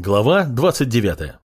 Глава 29.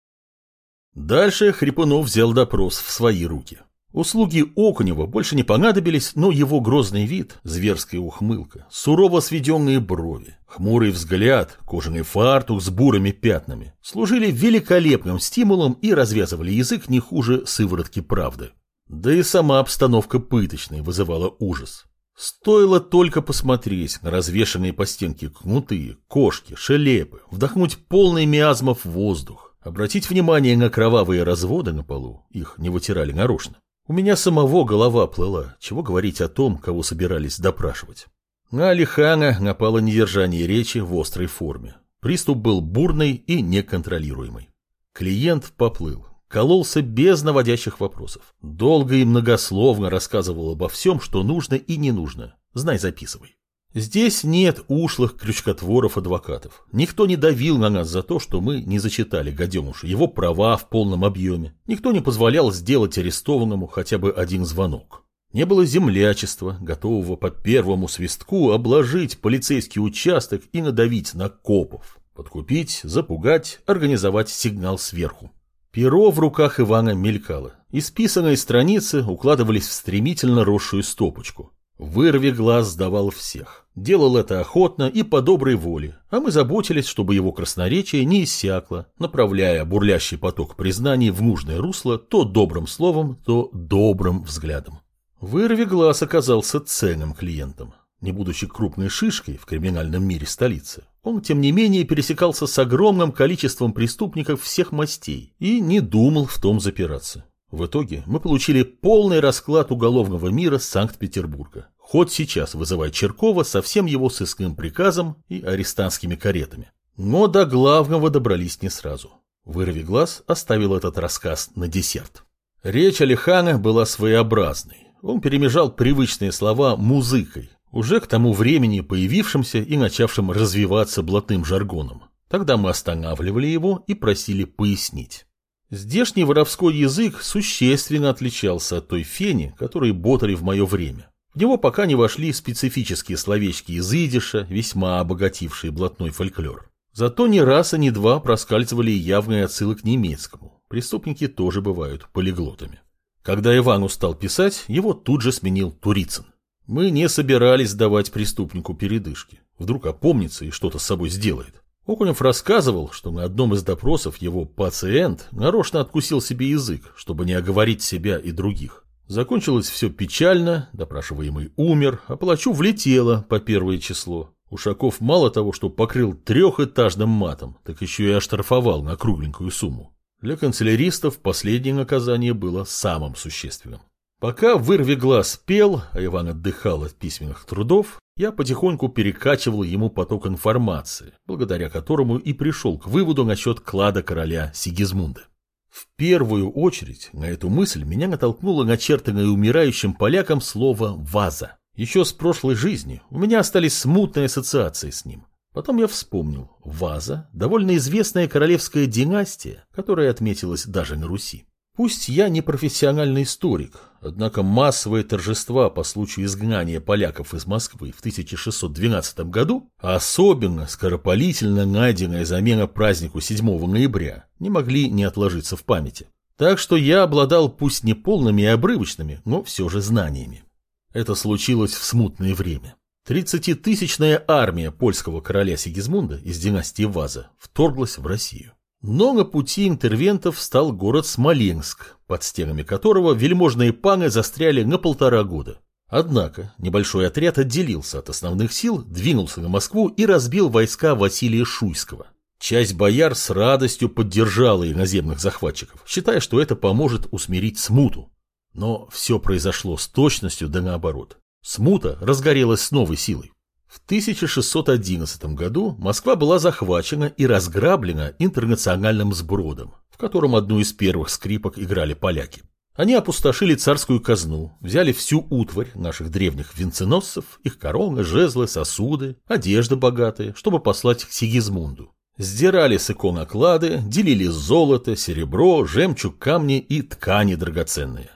Дальше Хрипунов взял допрос в свои руки. Услуги Окунева больше не понадобились, но его грозный вид, зверская ухмылка, сурово сведенные брови, хмурый взгляд, кожаный фартук с бурыми пятнами служили великолепным стимулом и развязывали язык не хуже сыворотки правды. Да и сама обстановка пыточной вызывала ужас. Стоило только посмотреть на развешанные по стенке кнуты, кошки, шелепы, вдохнуть полный миазмов воздух, обратить внимание на кровавые разводы на полу, их не вытирали нарочно. У меня самого голова плыла, чего говорить о том, кого собирались допрашивать. На Алихана напало недержание речи в острой форме. Приступ был бурный и неконтролируемый. Клиент поплыл, Кололся без наводящих вопросов. Долго и многословно рассказывал обо всем, что нужно и не нужно. Знай, записывай. Здесь нет ушлых крючкотворов-адвокатов. Никто не давил на нас за то, что мы не зачитали гаденуша его права в полном объеме. Никто не позволял сделать арестованному хотя бы один звонок. Не было землячества, готового по первому свистку обложить полицейский участок и надавить на копов. Подкупить, запугать, организовать сигнал сверху. Перо в руках Ивана мелькало. Исписанные страницы укладывались в стремительно росшую стопочку. Вырви глаз сдавал всех. Делал это охотно и по доброй воле, а мы заботились, чтобы его красноречие не иссякло, направляя бурлящий поток признаний в нужное русло то добрым словом, то добрым взглядом. Вырви глаз оказался ценным клиентом. Не будучи крупной шишкой в криминальном мире столицы, он, тем не менее, пересекался с огромным количеством преступников всех мастей и не думал в том запираться. В итоге мы получили полный расклад уголовного мира Санкт-Петербурга. Хоть сейчас вызывая Черкова со всем его сыскным приказом и арестантскими каретами. Но до главного добрались не сразу. Вырви глаз оставил этот рассказ на десерт. Речь Алихана была своеобразной. Он перемежал привычные слова музыкой, уже к тому времени появившимся и начавшим развиваться блатным жаргоном. Тогда мы останавливали его и просили пояснить. Здешний воровской язык существенно отличался от той фени, которой ботали в мое время. В него пока не вошли специфические словечки из идиша, весьма обогатившие блатной фольклор. Зато ни раз и ни два проскальзывали явные отсылы к немецкому. Преступники тоже бывают полиглотами. Когда Иван устал писать, его тут же сменил Турицын. Мы не собирались давать преступнику передышки. Вдруг опомнится и что-то с собой сделает. Окунев рассказывал, что на одном из допросов его пациент нарочно откусил себе язык, чтобы не оговорить себя и других. Закончилось все печально, допрашиваемый умер, а палачу влетело по первое число. Ушаков мало того, что покрыл трехэтажным матом, так еще и оштрафовал на кругленькую сумму. Для канцеляристов последнее наказание было самым существенным. Пока вырви глаз пел, а Иван отдыхал от письменных трудов, я потихоньку перекачивал ему поток информации, благодаря которому и пришел к выводу насчет клада короля Сигизмунда. В первую очередь на эту мысль меня натолкнуло начертанное умирающим полякам слово «ваза». Еще с прошлой жизни у меня остались смутные ассоциации с ним. Потом я вспомнил, ваза – довольно известная королевская династия, которая отметилась даже на Руси. Пусть я не профессиональный историк, однако массовые торжества по случаю изгнания поляков из Москвы в 1612 году, а особенно скоропалительно найденная замена празднику 7 ноября, не могли не отложиться в памяти. Так что я обладал пусть не полными и обрывочными, но все же знаниями. Это случилось в смутное время. Тридцатитысячная армия польского короля Сигизмунда из династии Ваза вторглась в Россию. Но на пути интервентов стал город Смоленск, под стенами которого вельможные паны застряли на полтора года. Однако небольшой отряд отделился от основных сил, двинулся на Москву и разбил войска Василия Шуйского. Часть бояр с радостью поддержала иноземных захватчиков, считая, что это поможет усмирить смуту. Но все произошло с точностью да наоборот. Смута разгорелась с новой силой. В 1611 году Москва была захвачена и разграблена интернациональным сбродом, в котором одну из первых скрипок играли поляки. Они опустошили царскую казну, взяли всю утварь наших древних венценосцев, их короны, жезлы, сосуды, одежды богатые, чтобы послать к Сигизмунду. Сдирали с икон оклады, делили золото, серебро, жемчуг, камни и ткани драгоценные.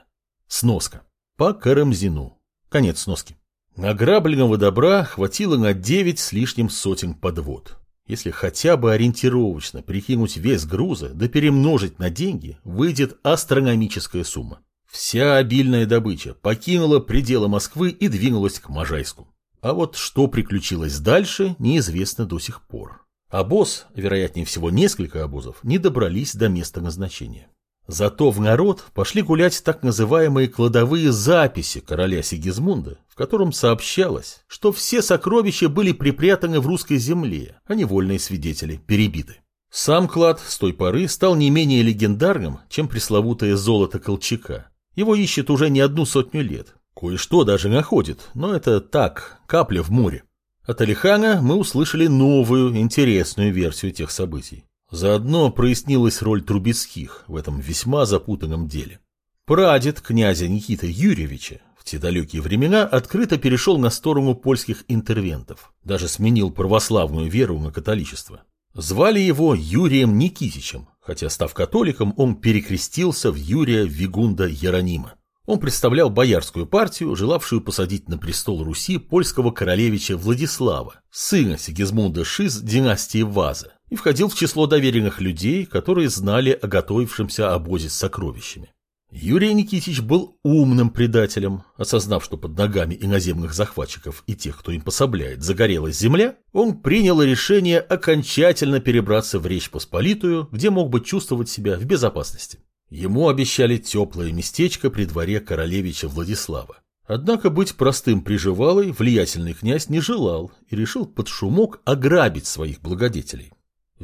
Сноска. По Карамзину. Конец сноски. Награбленного добра хватило на девять с лишним сотен подвод. Если хотя бы ориентировочно прикинуть вес груза да перемножить на деньги, выйдет астрономическая сумма. Вся обильная добыча покинула пределы Москвы и двинулась к Можайску. А вот что приключилось дальше, неизвестно до сих пор. Обоз, вероятнее всего несколько обозов, не добрались до места назначения. Зато в народ пошли гулять так называемые кладовые записи короля Сигизмунда, в котором сообщалось, что все сокровища были припрятаны в русской земле, а невольные свидетели перебиты. Сам клад с той поры стал не менее легендарным, чем пресловутое золото Колчака. Его ищет уже не одну сотню лет. Кое-что даже находит, но это так, капля в море. От Алихана мы услышали новую, интересную версию тех событий. Заодно прояснилась роль Трубецких в этом весьма запутанном деле. Прадед князя Никиты Юрьевича в те далекие времена открыто перешел на сторону польских интервентов, даже сменил православную веру на католичество. Звали его Юрием Никитичем, хотя, став католиком, он перекрестился в Юрия Вигунда Яронима. Он представлял боярскую партию, желавшую посадить на престол Руси польского королевича Владислава, сына Сигизмунда Шиз династии Ваза, и входил в число доверенных людей, которые знали о готовившемся обозе с сокровищами. Юрий Никитич был умным предателем. Осознав, что под ногами иноземных захватчиков и тех, кто им пособляет, загорелась земля, он принял решение окончательно перебраться в Речь Посполитую, где мог бы чувствовать себя в безопасности. Ему обещали теплое местечко при дворе королевича Владислава. Однако быть простым приживалой влиятельный князь не желал и решил под шумок ограбить своих благодетелей.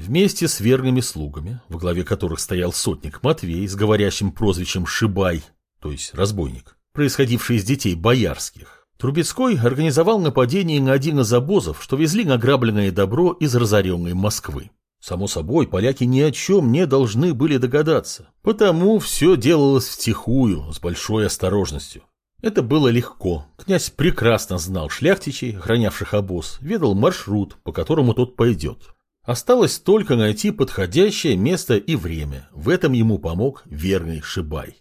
Вместе с верными слугами, во главе которых стоял сотник Матвей с говорящим прозвищем Шибай, то есть разбойник, происходивший из детей боярских, Трубецкой организовал нападение на один из обозов, что везли награбленное добро из разоренной Москвы. Само собой, поляки ни о чем не должны были догадаться, потому все делалось втихую, с большой осторожностью. Это было легко. Князь прекрасно знал шляхтичей, охранявших обоз, ведал маршрут, по которому тот пойдет. Осталось только найти подходящее место и время. В этом ему помог верный Шибай.